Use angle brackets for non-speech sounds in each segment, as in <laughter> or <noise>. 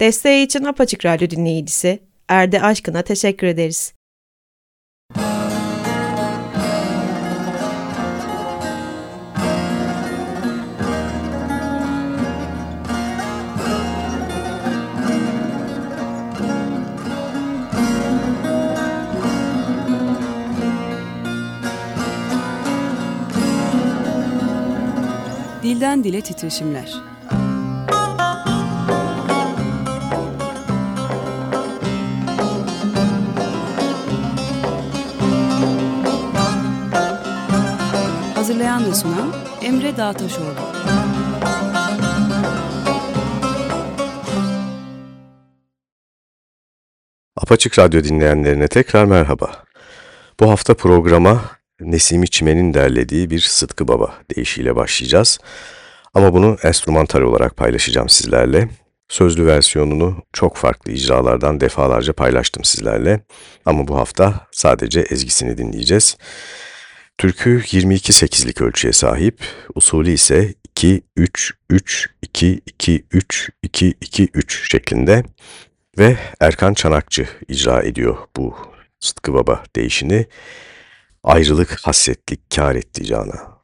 Desteği için Apaçık Radyo dinleyicisi Erde Aşkın'a teşekkür ederiz. Dilden Dile Titreşimler Hazırlayan ve sunan Emre Dağtaşoğlu. Apaçık Radyo dinleyenlerine tekrar merhaba. Bu hafta programa Nesimi Çimen'in derlediği bir Sıtkı Baba deyişiyle başlayacağız. Ama bunu enstrümantal olarak paylaşacağım sizlerle. Sözlü versiyonunu çok farklı icralardan defalarca paylaştım sizlerle. Ama bu hafta sadece ezgisini dinleyeceğiz. Türkü 22-8'lik ölçüye sahip, usulü ise 2-3-3-2-2-3-2-2-3 şeklinde ve Erkan Çanakçı icra ediyor bu Sıtkı Baba değişini. Ayrılık hasretlik kar etti cana.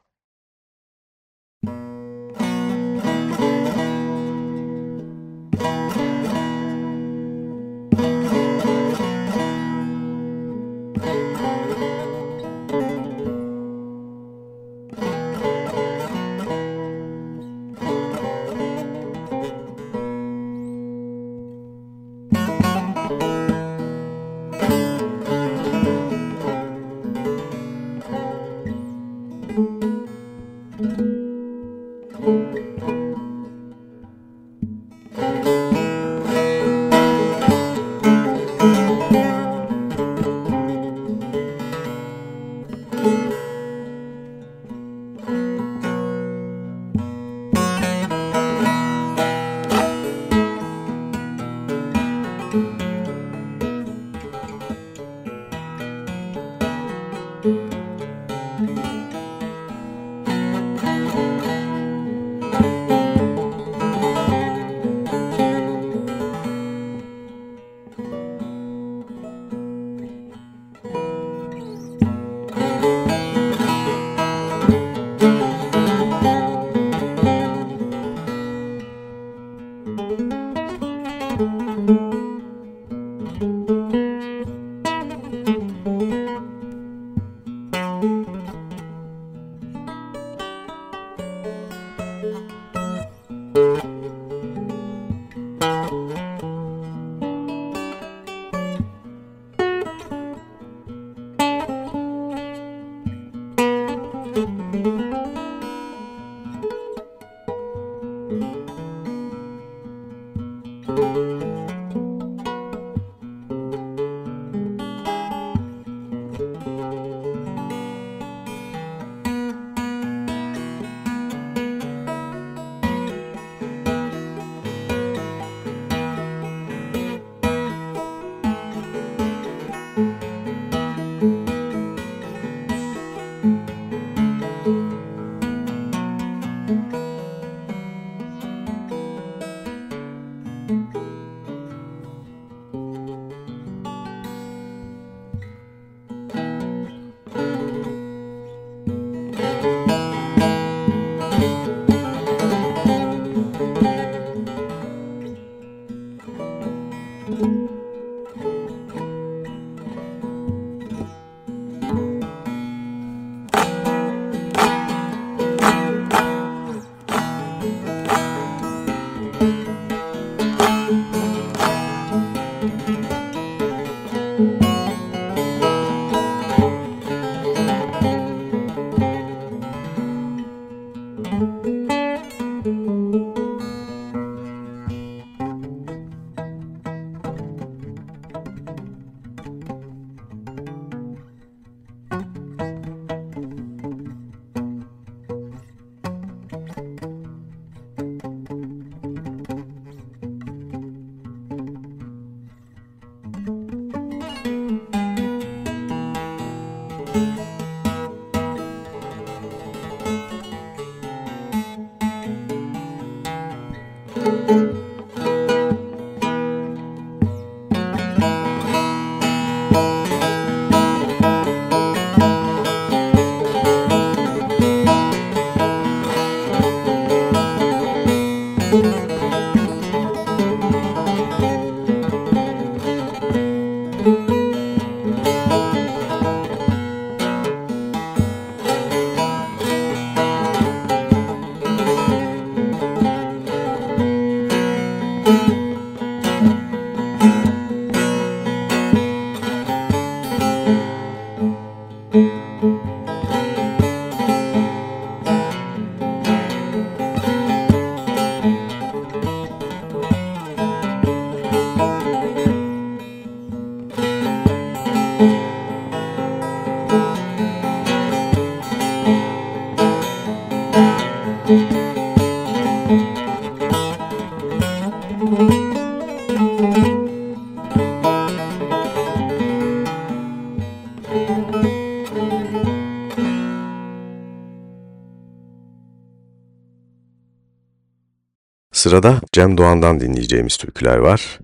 Sırada Cem Doğan'dan dinleyeceğimiz türküler var.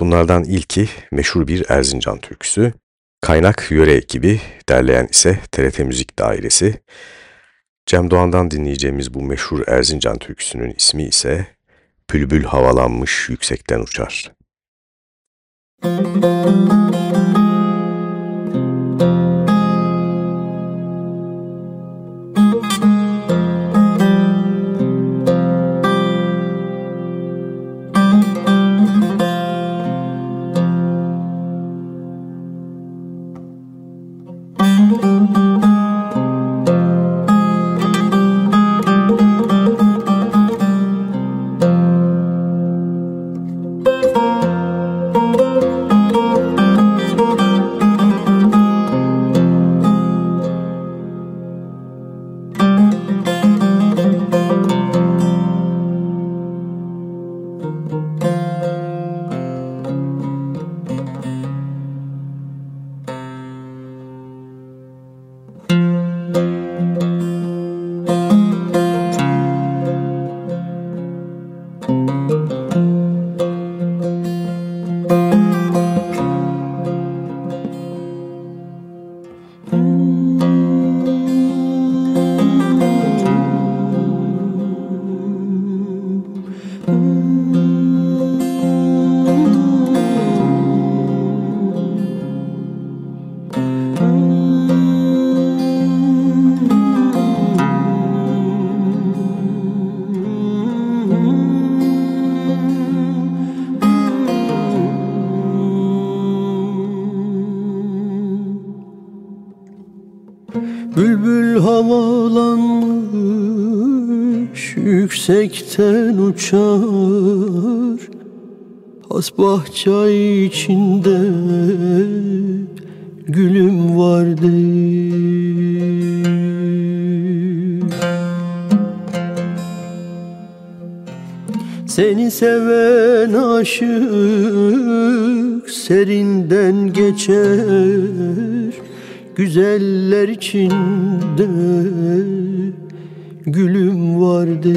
Bunlardan ilki meşhur bir Erzincan türküsü. Kaynak yöre ekibi, derleyen ise TRT Müzik Dairesi. Cem Doğan'dan dinleyeceğimiz bu meşhur Erzincan türküsünün ismi ise Bülbül havalanmış yüksekten uçar. Müzik <laughs> yüksekten uçar Has bahçe içinde gülüm vardı Seni seven aşık serinden geçer Güzeller içinde gülüm vardı.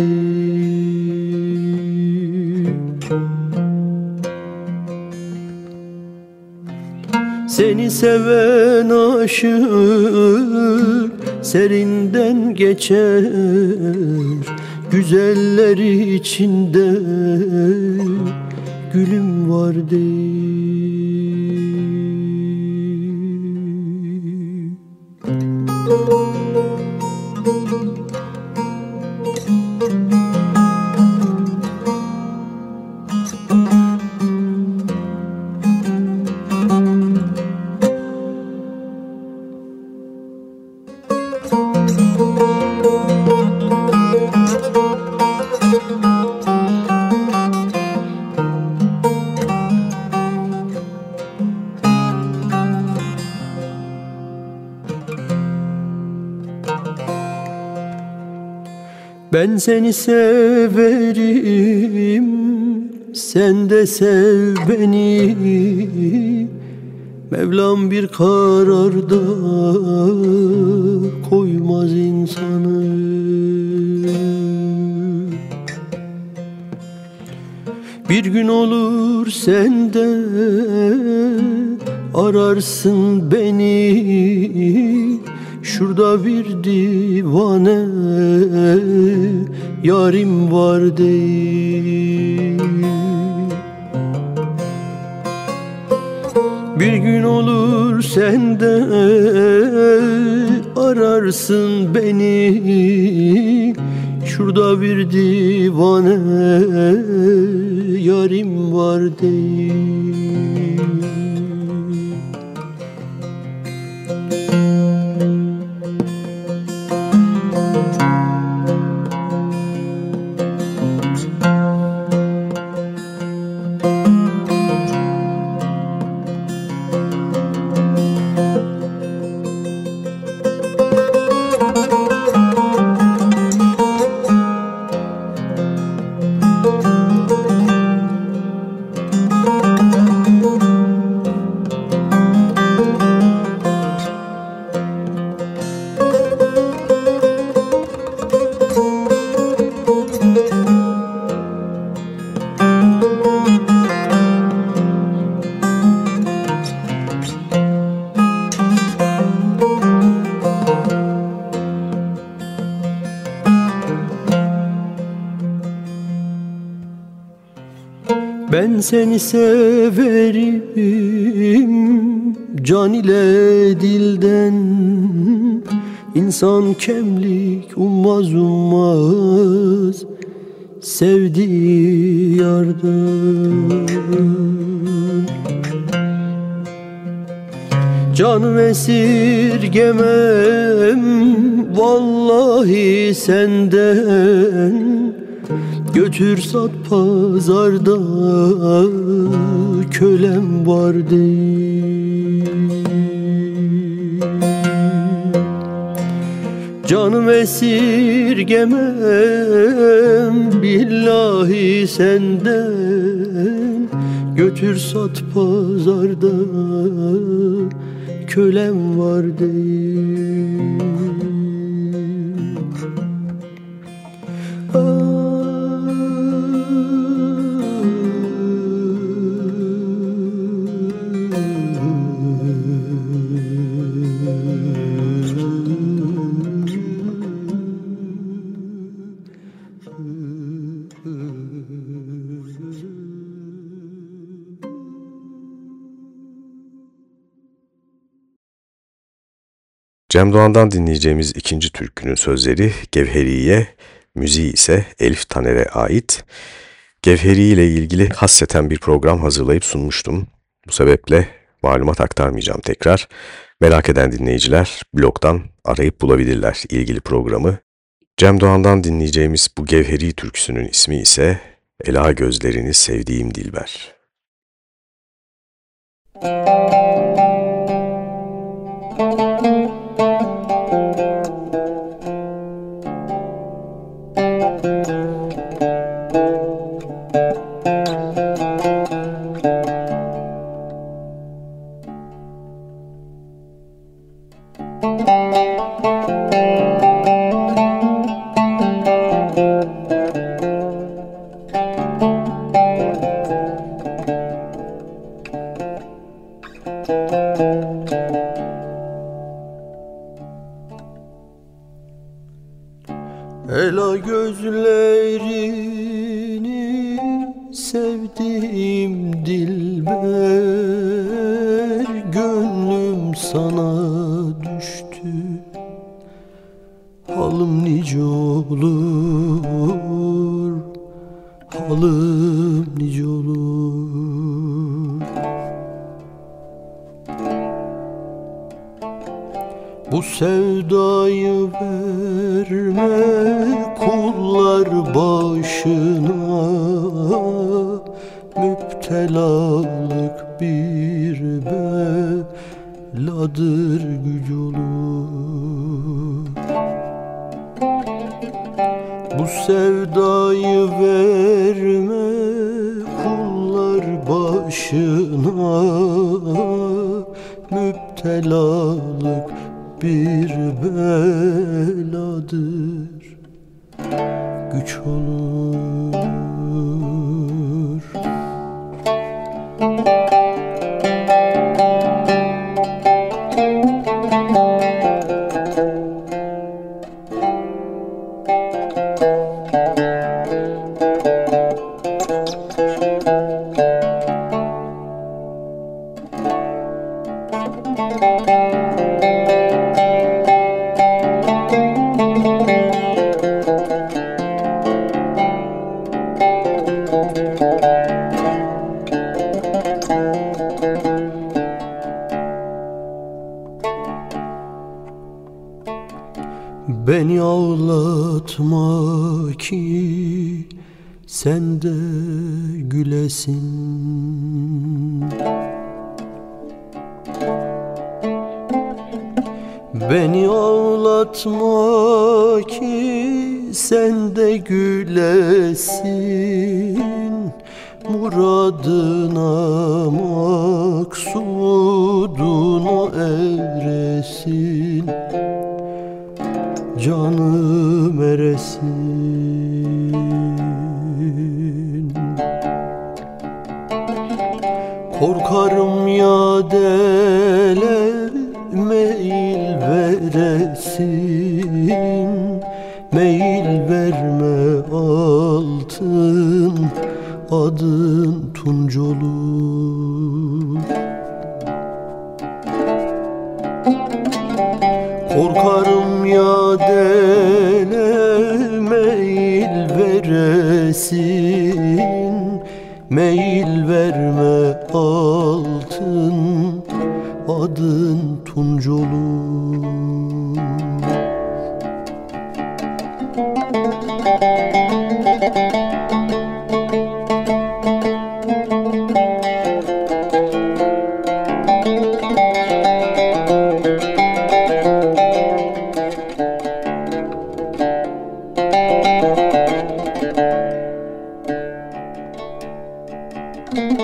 Seni seven aşık serinden geçer Güzeller içinde gülüm vardı seni severim Sen de sev beni. Mevlam bir kararda koymaz insanı. Bir gün olur sen de ararsın beni Şurada bir divane yarim var değil. Bir gün olur sen de ararsın beni. Şurada bir divane yarim var değil kemlik ummaz ummaz sevdiği yardan Can esirgemem vallahi senden Götür sat pazarda kölem var değil Canım esirgemem billahi senden. Götür sat pazarda kölem var değil Cem Doğan'dan dinleyeceğimiz ikinci türkünün sözleri Gevheriye, müziği ise Elif Taner'e ait. Gevheri ile ilgili hasseten bir program hazırlayıp sunmuştum. Bu sebeple malumat aktarmayacağım tekrar. Merak eden dinleyiciler blogdan arayıp bulabilirler ilgili programı. Cem Doğan'dan dinleyeceğimiz bu Gevheri türküsünün ismi ise Ela Gözlerini Sevdiğim Dilber. Müzik Ela gözlerini sevdiğim dilber Gönlüm sana Beni ağlatma ki sen de gülesin. Beni ağlatma ki sen de gülesin. Muradına maksuduna canım eresin Korkarım ya dele meyil veresin. Meyil verme altın adın Gevheriyem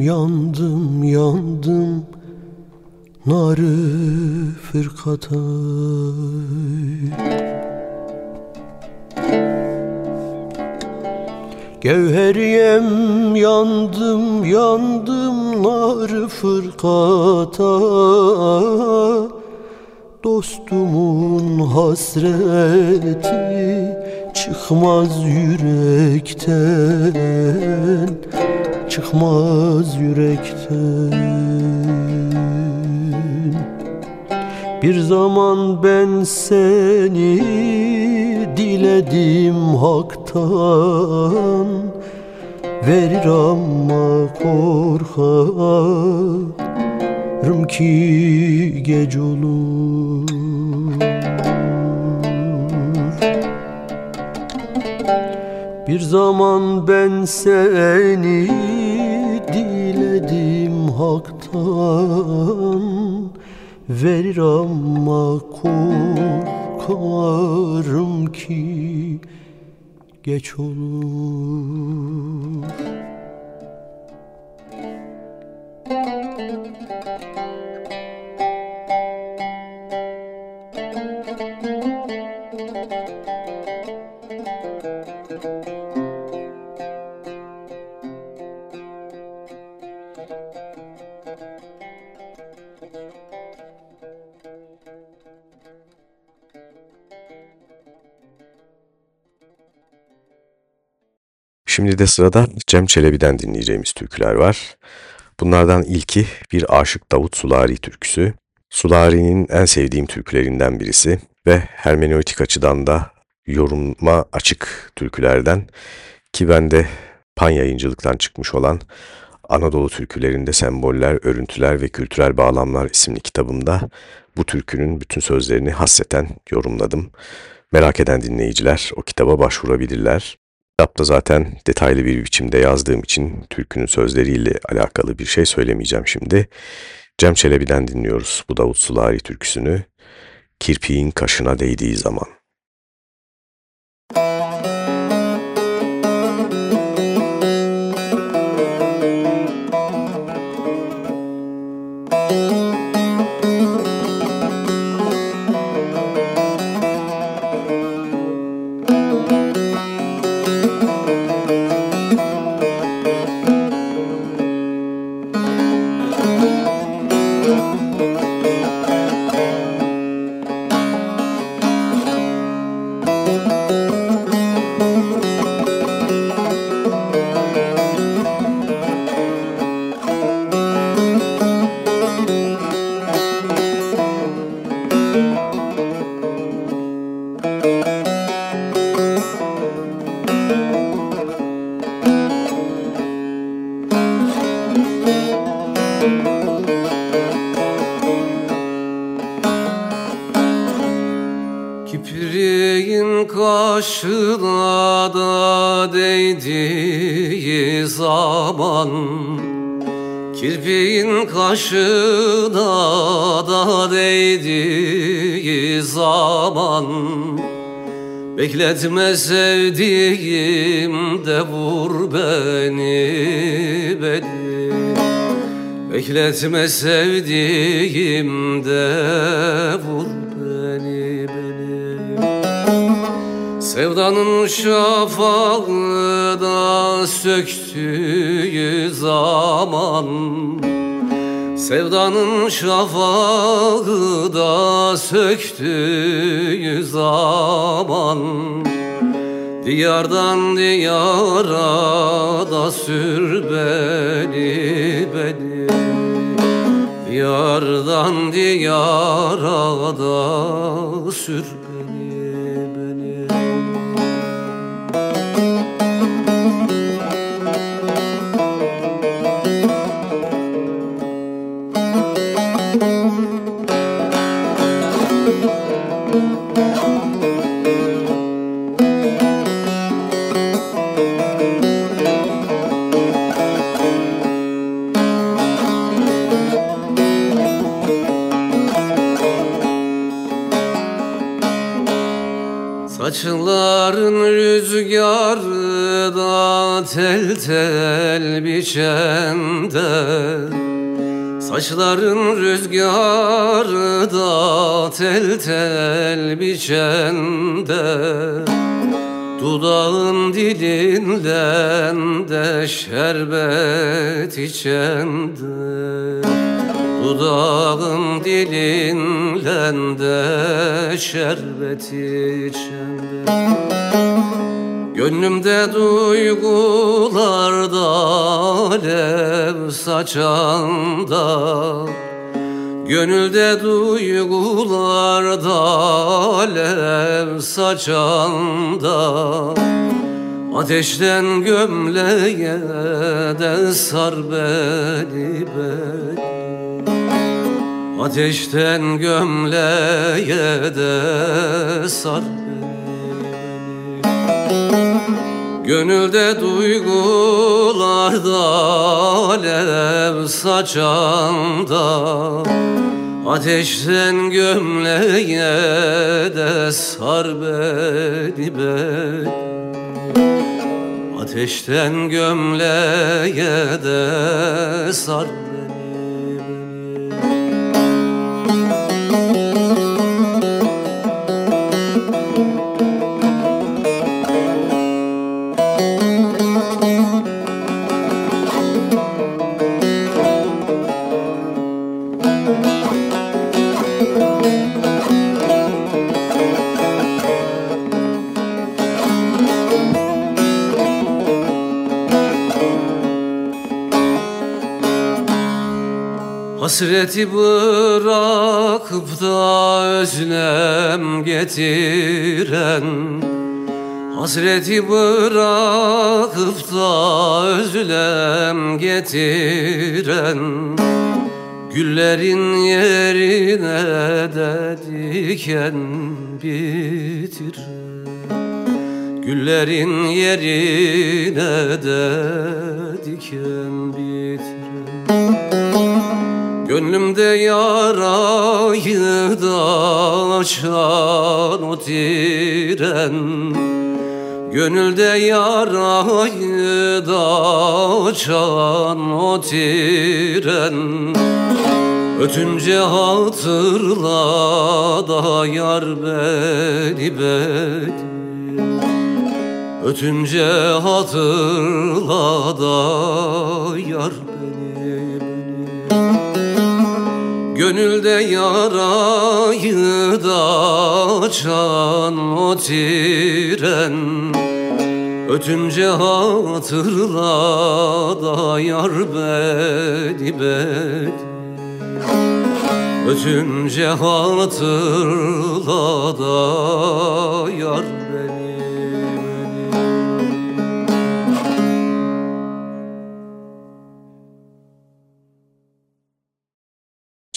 yandım yandım fırkatay Gevheriyem yandım yandım nar fırkata Dostumun hasreti çıkmaz yürekten Çıkmaz yürekten Bir zaman ben seni diledim haktan. Verir ama korkarım ki geç olur. Bir zaman ben seni diledim haktan Verir ama korkarım ki geç olur Şimdi de sırada Cem Çelebi'den dinleyeceğimiz türküler var. Bunlardan ilki bir Aşık Davut Sulari türküsü. Sulari'nin en sevdiğim türkülerinden birisi ve hermeneutik açıdan da yoruma açık türkülerden ki ben de Pan yayıncılıktan çıkmış olan Anadolu türkülerinde semboller, örüntüler ve kültürel bağlamlar isimli kitabımda bu türkünün bütün sözlerini hasreten yorumladım. Merak eden dinleyiciler o kitaba başvurabilirler. Kitapta zaten detaylı bir biçimde yazdığım için türkünün sözleriyle alakalı bir şey söylemeyeceğim şimdi. Cem Çelebi'den dinliyoruz bu Davut Sulari türküsünü. Kirpiğin kaşına değdiği zaman. Kaşına da değdiği zaman Bekletme sevdiğim de vur beni beni. Bekletme sevdiğimde vur beni beni. Sevdanın şafağı da söktüğü zaman Sevdanın şafağı da söktüğü zaman. Diyardan diyara da sür beni beni. Diyardan diyara da sür Saçların rüzgarda tel tel biçende Saçların rüzgarda tel tel biçende Dudağın dilinden de şerbet içende Dudağın dilinden de şerbet içende Gönlümde duygularda alev saçanda Gönülde duygularda alev saçanda. Ateşten gömleğe de sar beni beni. Ateşten gömleğe de sar beni Gönülde duygularda alev saçanda Ateşten gömleğe de sar beni beni Ateşten gömleğe de sar beni Hasreti bırakıp da özlem getiren Hasreti bırakıp da özlem getiren Güllerin yerine de diken bitiren Güllerin yerine de diken bitiren Gönlümde yarayı da açan o tren Gönülde yarayı da açan o tren Ötünce hatırla da yar beni beni Ötünce hatırla da yar beni beni Gönülde yarayı da açan o Ötünce hatırla da yar beni beni Ötünce hatırla da yar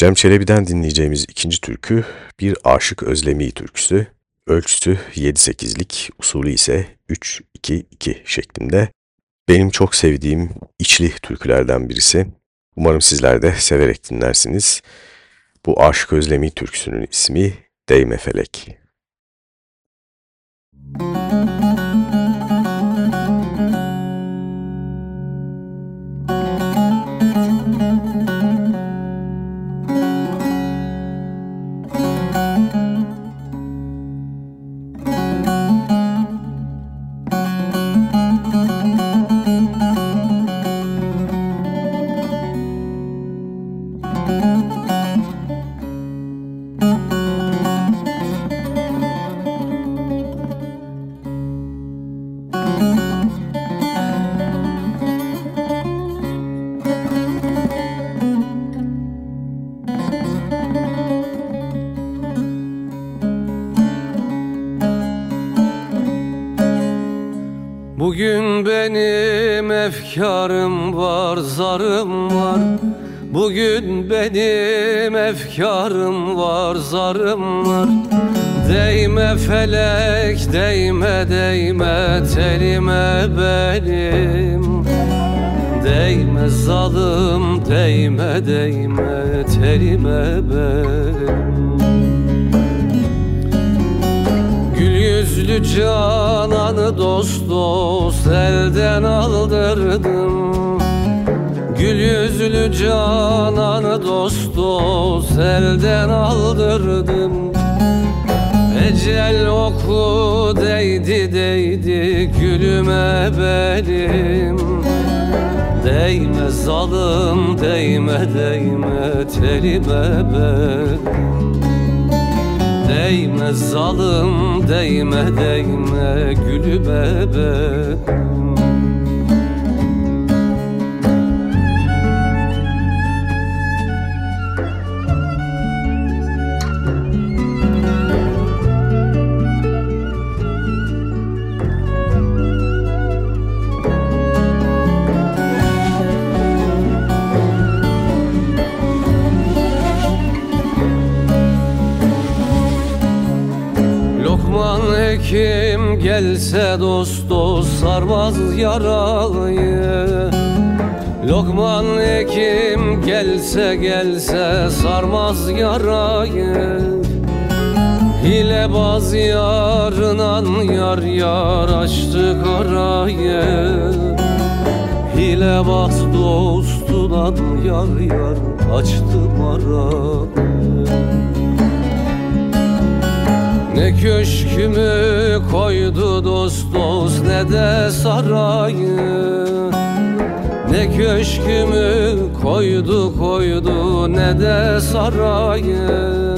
Cem Çelebi'den dinleyeceğimiz ikinci türkü bir aşık özlemi türküsü. Ölçüsü 7-8'lik, usulü ise 3-2-2 şeklinde. Benim çok sevdiğim içli türkülerden birisi. Umarım sizler de severek dinlersiniz. Bu aşık özlemi türküsünün ismi Değme Felek. Elden aldırdım. Gül yüzlü cananı dost dost elden aldırdım. Ecel oku değdi değdi gülüme benim. Değme zalim değme değme telime benim Değme zalim değme değme gülüme benim gelse dost dost sarmaz yarayı. Lokman hekim gelse gelse sarmaz yarayı. Hilebaz yarınan yar yar açtı karayı. Hilebaz dostunan yar yar açtı marayı köşkümü koydu dost dost ne de sarayı. Ne köşkümü koydu koydu ne de sarayı.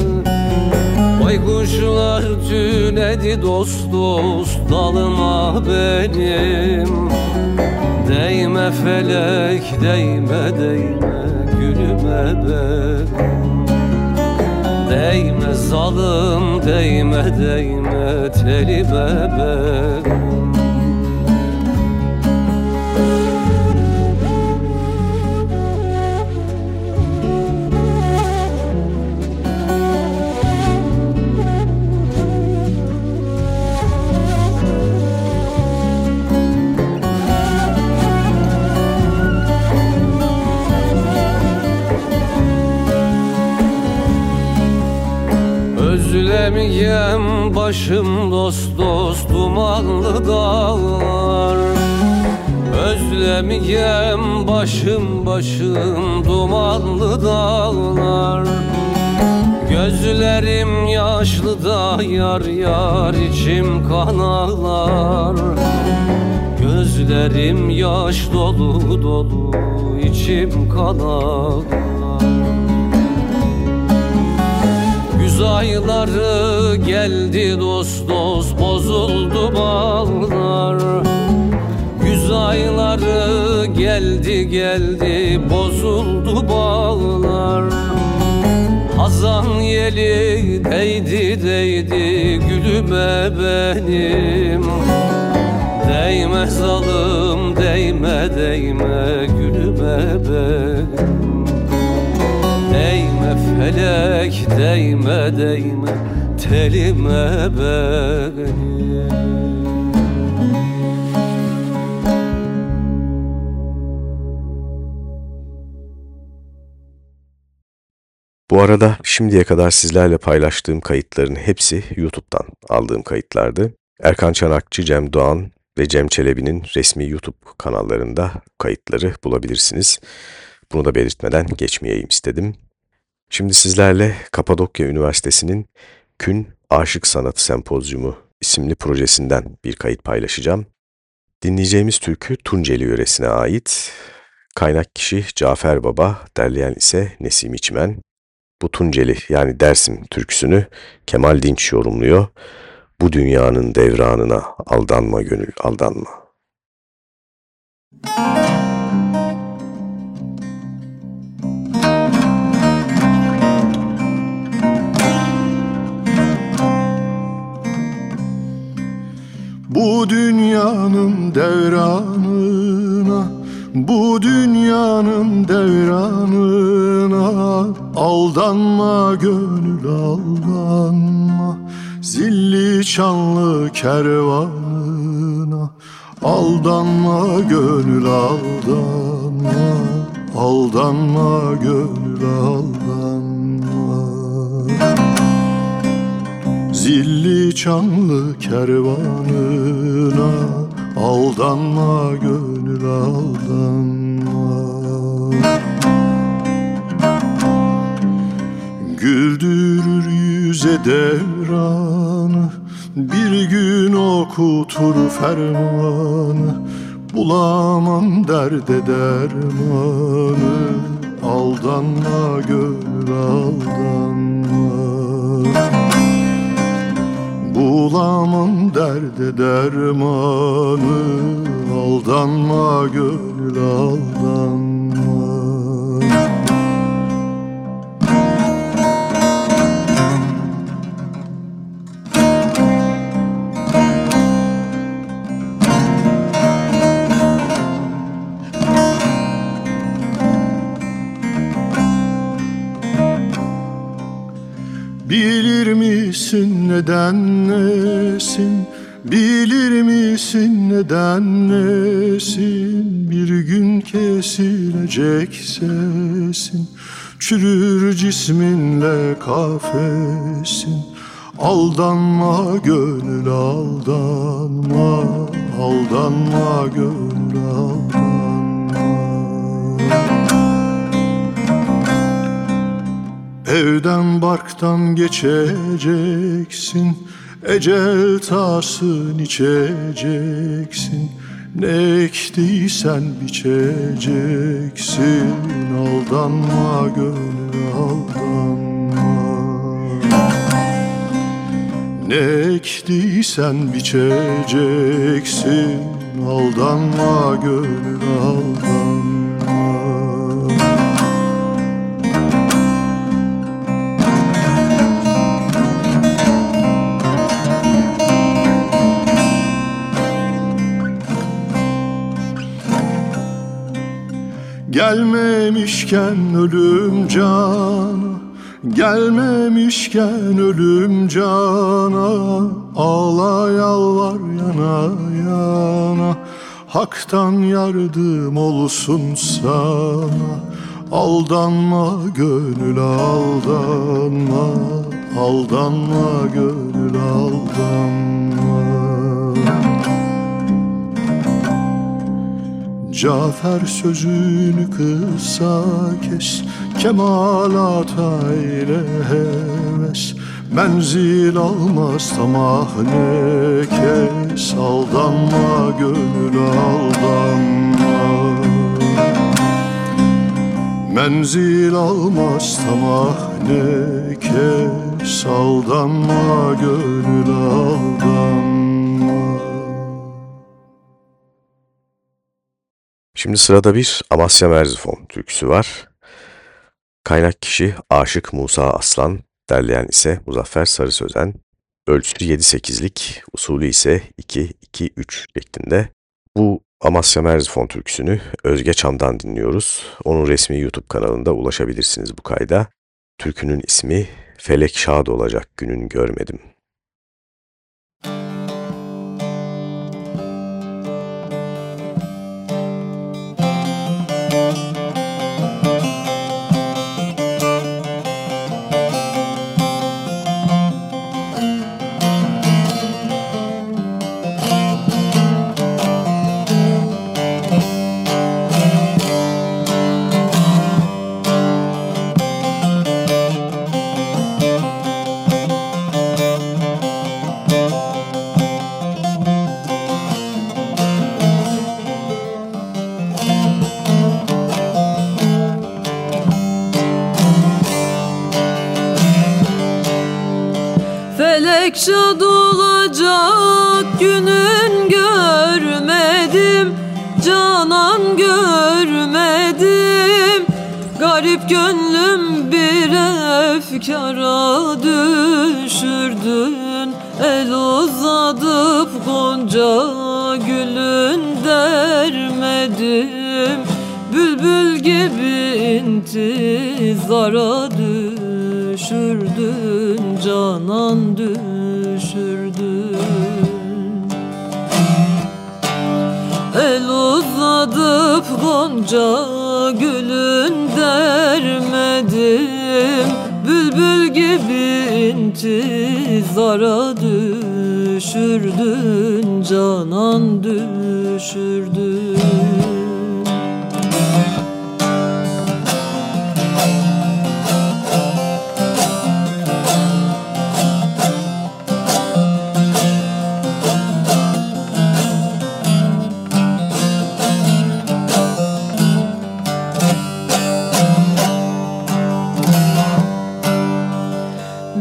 Baykuşlar tünedi dost dost dalıma benim. Değme felek değme değme gülüme benim Değme zalim değme değme telime benim Özlemeyem başım dost dost dumanlı dağlar. Özlemeyem başım başım dumanlı dağlar. Gözlerim yaşlı da yar yar içim kan ağlar. Gözlerim yaş dolu dolu içim kan ayları geldi dost dost bozuldu bağlar Güz ayları geldi geldi bozuldu bağlar Hazan yeli değdi değdi gülüme benim. Değme zalim değme değme gülüme benim felek değme değme telime benim Bu arada şimdiye kadar sizlerle paylaştığım kayıtların hepsi YouTube'dan aldığım kayıtlardı. Erkan Çanakçı, Cem Doğan ve Cem Çelebi'nin resmi YouTube kanallarında kayıtları bulabilirsiniz. Bunu da belirtmeden geçmeyeyim istedim. Şimdi sizlerle Kapadokya Üniversitesi'nin Kün Aşık Sanatı Sempozyumu isimli projesinden bir kayıt paylaşacağım. Dinleyeceğimiz türkü Tunceli yöresine ait. Kaynak kişi Cafer Baba, derleyen ise Nesim İçmen. Bu Tunceli yani Dersim türküsünü Kemal Dinç yorumluyor. Bu dünyanın devranına aldanma gönül aldanma. Bu dünyanın devranına Bu dünyanın devranına Aldanma gönül aldanma Zilli çanlı kervanına Aldanma gönül aldanma Aldanma gönül aldanma Zilli çanlı kervanına Aldanma gönül aldanma. Güldürür yüze devranı Bir gün okutur fermanı Bulamam derde dermanı Aldanma gönül aldanma Bulamam derde dermanı Aldanma gönül aldanma misin neden nesin? Bilir misin neden nesin? Bir gün kesilecek sesin Çürür cisminle kafesin Aldanma gönül aldanma Aldanma gönül aldanma Evden barktan geçeceksin Ecel tasın içeceksin. Ne ektiysen biçeceksin Aldanma gönül aldanma. Ne ektiysen biçeceksin Aldanma gönül aldanma Gelmemişken ölüm cana Gelmemişken ölüm cana. Ağla yalvar yana yana Hak'tan yardım olsun sana. Aldanma gönül aldanma Aldanma gönül aldanma Cafer sözünü kısa kes Kemalata ile heves. Menzil almaz tamah ne kes Aldanma gönül aldanma. Menzil almaz tamah ne kes Aldanma gönül aldanma Şimdi sırada bir Amasya Merzifon türküsü var. Kaynak kişi Aşık Musa Aslan, derleyen ise Muzaffer Sarı Sözen. Ölçüsü 7-8'lik, usulü ise 2-2-3 şeklinde. Bu Amasya Merzifon türküsünü Özge Çam'dan dinliyoruz. Onun resmi YouTube kanalında ulaşabilirsiniz bu kayda. Türkünün ismi Felek Şad olacak günün görmedim. Gönlüm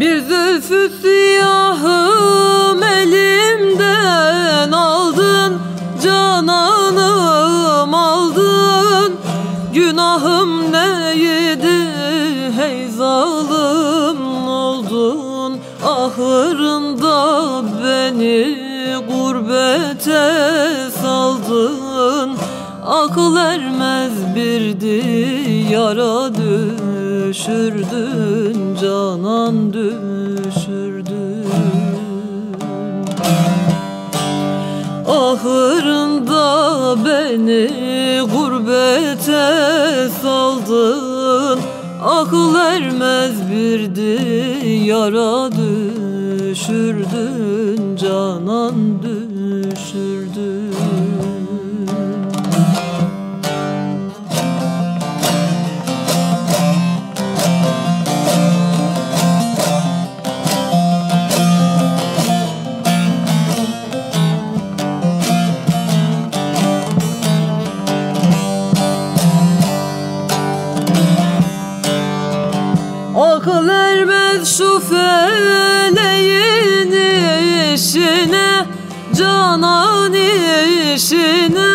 Bir zülfü siyahım elimden aldın Cananım aldın. Günahım neydi hey zalim oldun. Ahırında beni gurbete saldın. Akıl ermez bir diyara düşürdün Canan düşürdün. Ahırında beni gurbete saldın. Akıl ermez bir diyara düşürdün Canan düşürdün Canan işine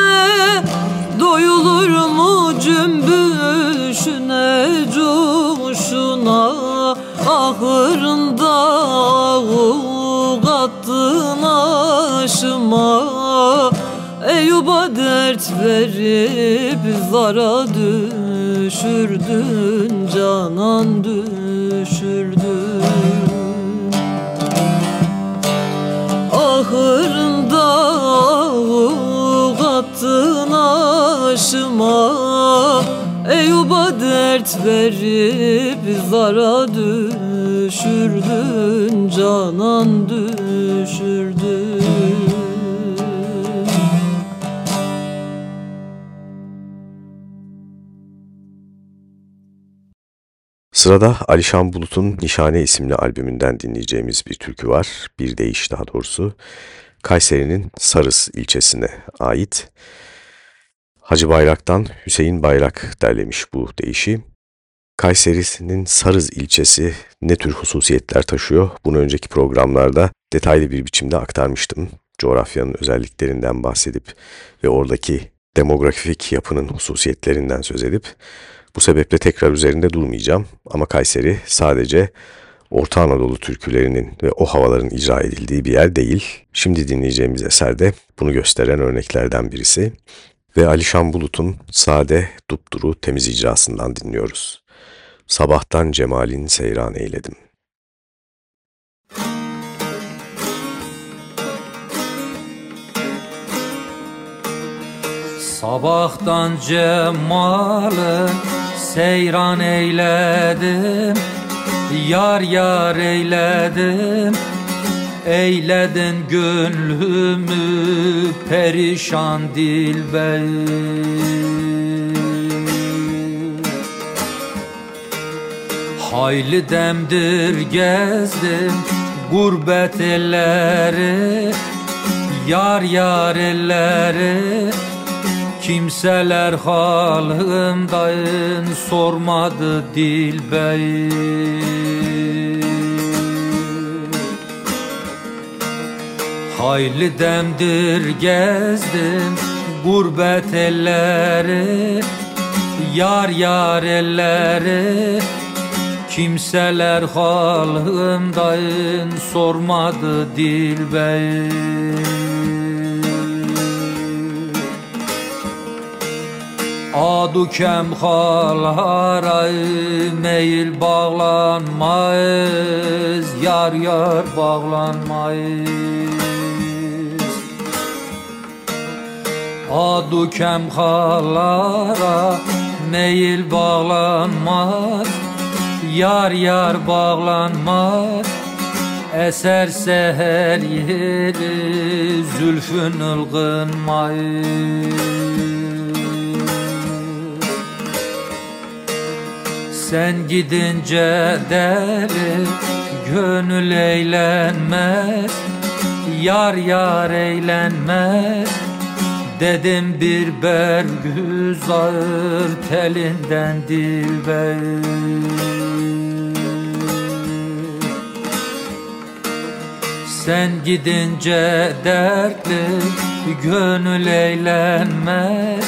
Doyulur mu cümbüşüne Cuşuna? Ahırında avuk attın aşıma. Eyüp'a dert verip zara düşürdün Canan düşürdün aşıma Eyüp'a dert verip zara düşürdün Canan düşürdün Sırada Alişan Bulut'un Nişane isimli albümünden dinleyeceğimiz bir türkü var. Bir deyiş daha doğrusu. Kayseri'nin Sarız ilçesine ait. Hacı Bayrak'tan Hüseyin Bayrak derlemiş bu deyişi. Kayseri'nin Sarız ilçesi ne tür hususiyetler taşıyor? Bunu önceki programlarda detaylı bir biçimde aktarmıştım. Coğrafyanın özelliklerinden bahsedip ve oradaki demografik yapının hususiyetlerinden söz edip bu sebeple tekrar üzerinde durmayacağım ama Kayseri sadece Orta Anadolu türkülerinin ve o havaların icra edildiği bir yer değil. Şimdi dinleyeceğimiz eser de bunu gösteren örneklerden birisi ve Alişan Bulut'un sade, dupduru, temiz icrasından dinliyoruz. Sabahtan cemalin seyran eyledim. Sabahtan cemalı seyran eyledim Yar yar eyledim Eyledin gönlümü perişan dilber. Hayli demdir gezdim gurbet elleri Yar yar elleri Kimseler halımdayın sormadı dilber Hayli demdir gezdim gurbet elleri Yar yar elleri. Kimseler halımdayın sormadı dilbey Adu kem halara meyil bağlanmayız Yar yar bağlanmayız Adu kem halara meyil bağlanmaz Yar yar bağlanmaz. Eser seher yeri zülfün ılgınmayız Sen gidince deli gönül eğlenmez Yar yar eğlenmez Dedim bir bergüz ağır telinden dilber Sen gidince dertli gönül eğlenmez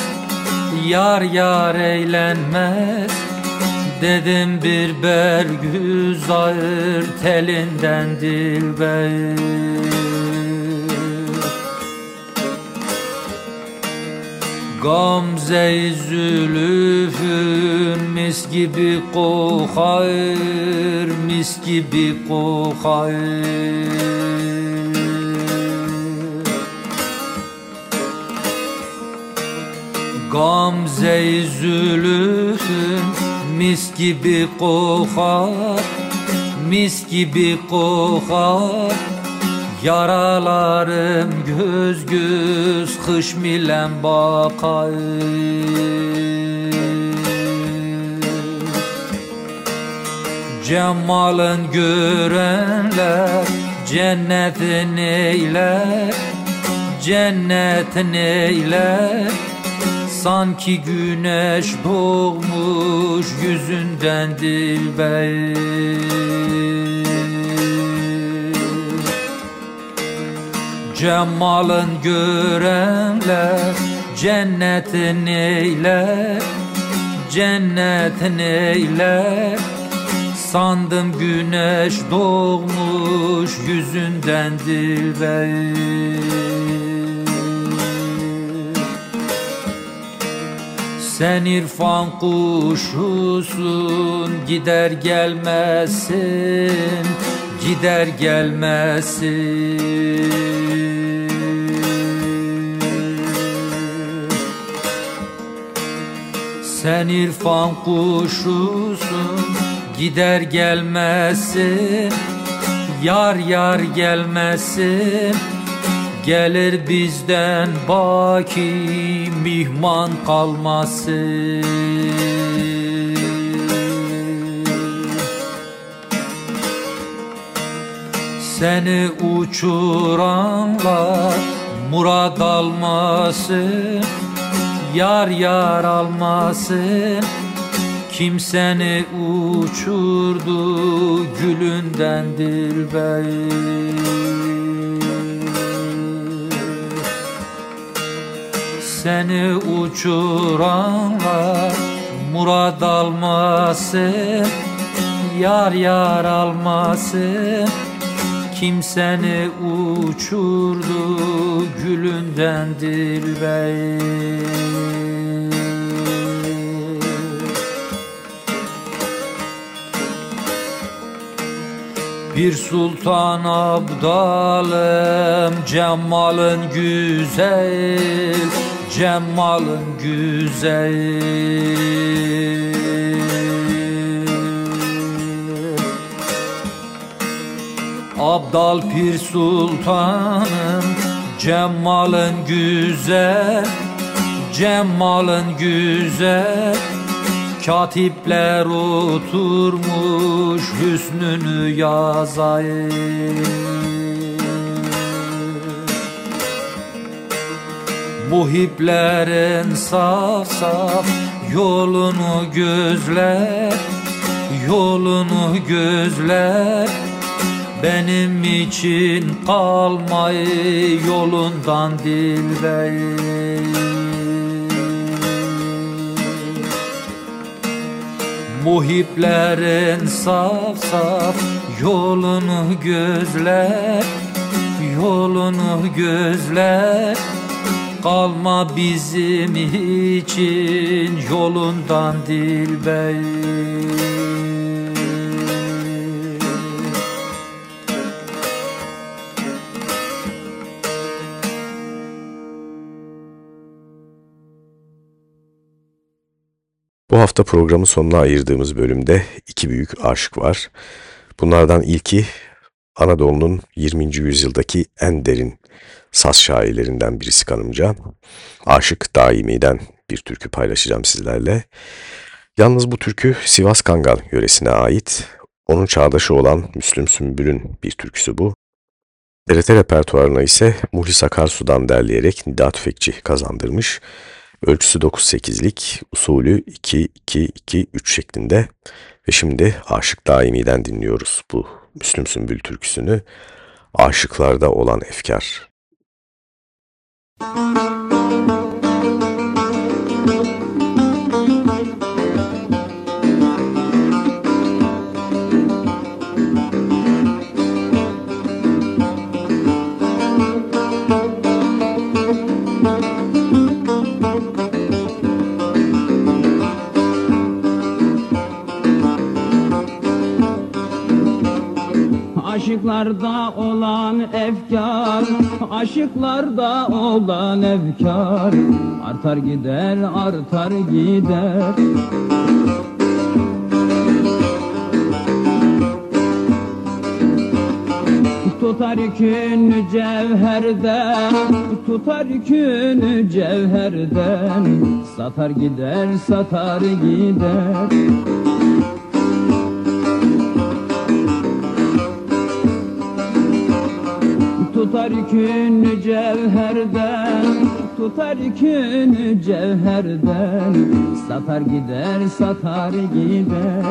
Yar yar eğlenmez Dedim bir bergüz ağır telinden dilber Gamze-i zülüfün mis gibi kokar, mis gibi kokar Gamze-i zülüfün mis gibi kokar, mis gibi kokar Yaralarım göz göz hışmilen bakar Cemalın görenler cennetin eyler Cennetin eyler. Sanki güneş doğmuş yüzünden dilber Cemalın görenler cennetin eyler Cennetin eyler Sandım güneş doğmuş yüzünden dilber. Sen irfan kuşusun gider gelmezsin Gider gelmezsin Sen irfan kuşusun gider gelmezsin Yar yar gelmezsin Gelir bizden baki mihman kalmasın. Seni uçuranlar murad almasın Yar yar almasın. Kim seni uçurdu gülünden dilber Seni uçuranlar murad almasın Yar yar almasın Kim seni uçurdu gülünden dilber Bir sultan abdalım Cemalın güzel Cemalın güzel Abdal Pir Sultanım Cemalın güzel Cemalın güzel Katipler oturmuş hüsnünü yazayım. Muhiplerin saf saf yolunu gözler Yolunu gözler Benim için kalmayı yolundan dilber Muhiplerin saf saf yolunu gözler Yolunu gözler. Kalma bizim için yolundan dilber Bu hafta programın sonuna ayırdığımız bölümde iki büyük aşk var. Bunlardan ilki Anadolu'nun 20. yüzyıldaki en derin saz şairlerinden birisi kanımca. Aşık Daimi'den bir türkü paylaşacağım sizlerle. Yalnız bu türkü Sivas Kangal yöresine ait. Onun çağdaşı olan Müslüm Sümbül'ün bir türküsü bu. TRT repertuarına ise Muhlis Akarsu'dan derleyerek Nida Tüfekçi kazandırmış. Ölçüsü 9-8'lik, usulü 2-2-2-3 şeklinde ve şimdi Aşık Daimi'den dinliyoruz bu Müslüm Sümbül türküsünü. Aşıklarda olan efkar. Müzik Aşıklarda olan efkar Aşıklarda olan efkar. Artar gider artar gider. Tutar yükünü cevherden Tutar yükünü cevherden. Satar gider satar gider Yükünü cevherden Tutar yükünü cevherden. Satar gider satar gider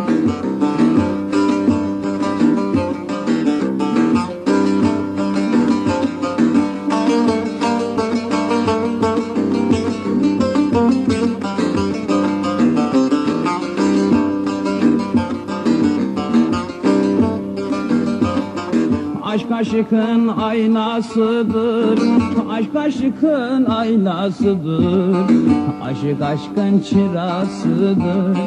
aşkın aynasıdır. Aşk aşkın aynasıdır. Aşık aşkın çırasıdır.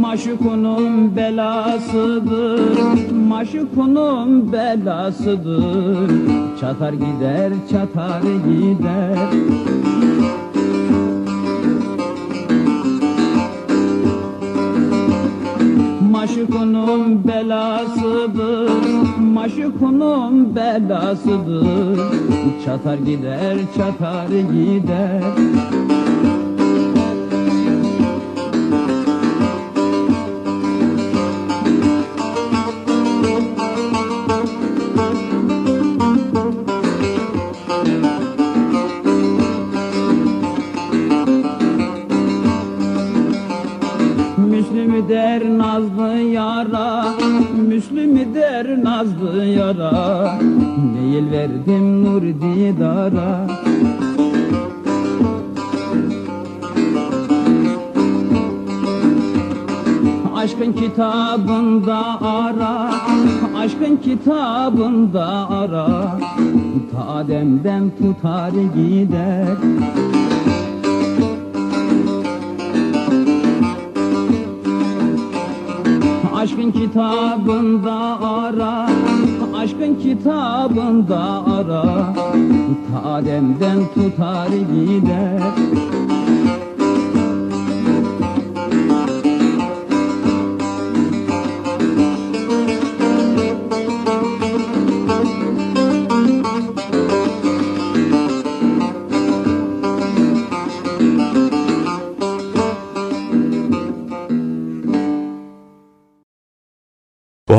Maşukunun belasıdır. Maşukunun belasıdır. Çatar gider çatar gider Maşukunun belasıdır Maşukunun belasıdır. Çatar gider çatar gider yara Değil verdim nur didara. Aşkın kitabında ara Aşkın kitabında ara. Tademden tutar gider. Aşkın kitabında ara Aşkın kitabında ara Tademden tutar gider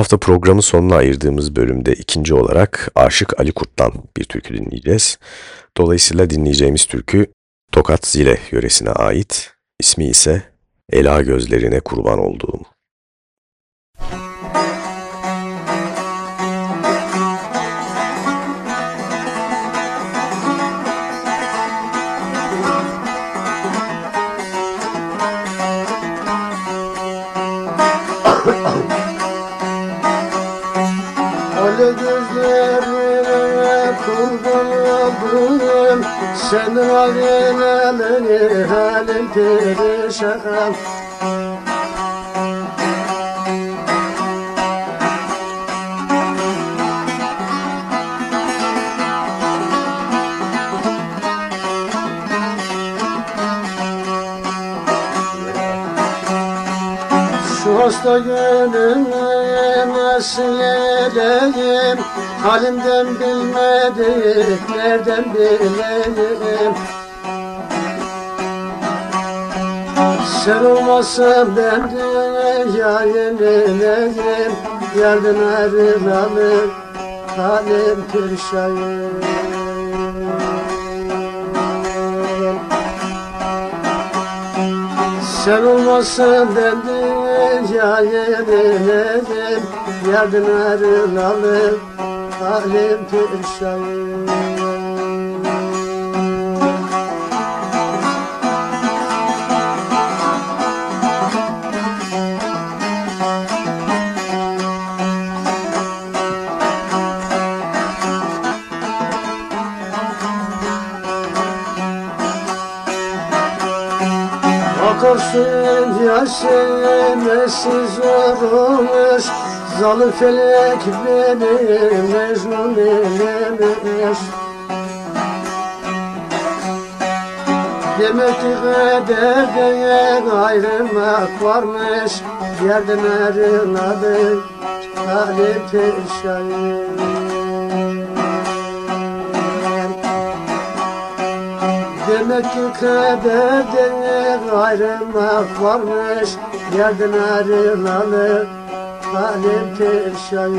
hafta programın sonuna ayırdığımız bölümde ikinci olarak Aşık Ali Kurt'tan bir türkü dinleyeceğiz. Dolayısıyla dinleyeceğimiz türkü Tokat Zile yöresine ait. İsmi ise Ela Gözlerine Kurban Olduğum. Senin halin elini halin perişan. Şu hasta gönlümü nasıl edeyim Halimden bilmedik nereden bileyim? Sen olmasan ben dünya yenileyim. Yerden ayrılalım halim perişayım Sen olmasan ben dünyaya yenerim Yerden ayrılalım halim perişan Akarsın yaşemesiz olmuş Zalim felek beni mecnun eylemiş Demek ki kaderde ayrılmak varmış. Yerden ayrıladık halim perişan Demek ki kaderde ayrılmak varmış. Yerden ayrılalı halim perişan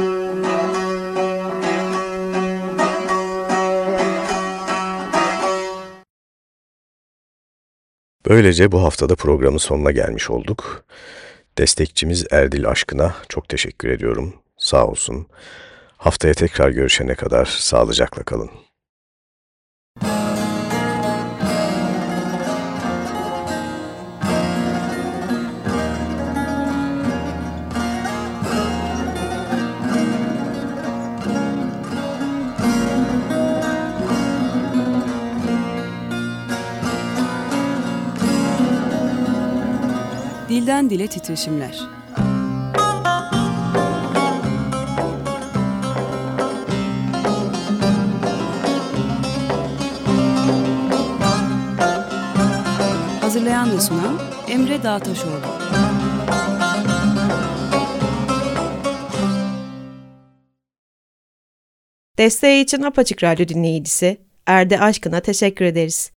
Böylece bu haftada programın sonuna gelmiş olduk. Destekçimiz Erdil Aşkın'a çok teşekkür ediyorum. Sağ olsun. Haftaya tekrar görüşene kadar sağlıcakla kalın. Dilden dile titreşimler. Hazırlayan ve sunan Emre Dağtaşoğlu. Desteği için Apaçık Radyo dinleyicisi Erde Aşkın'a teşekkür ederiz.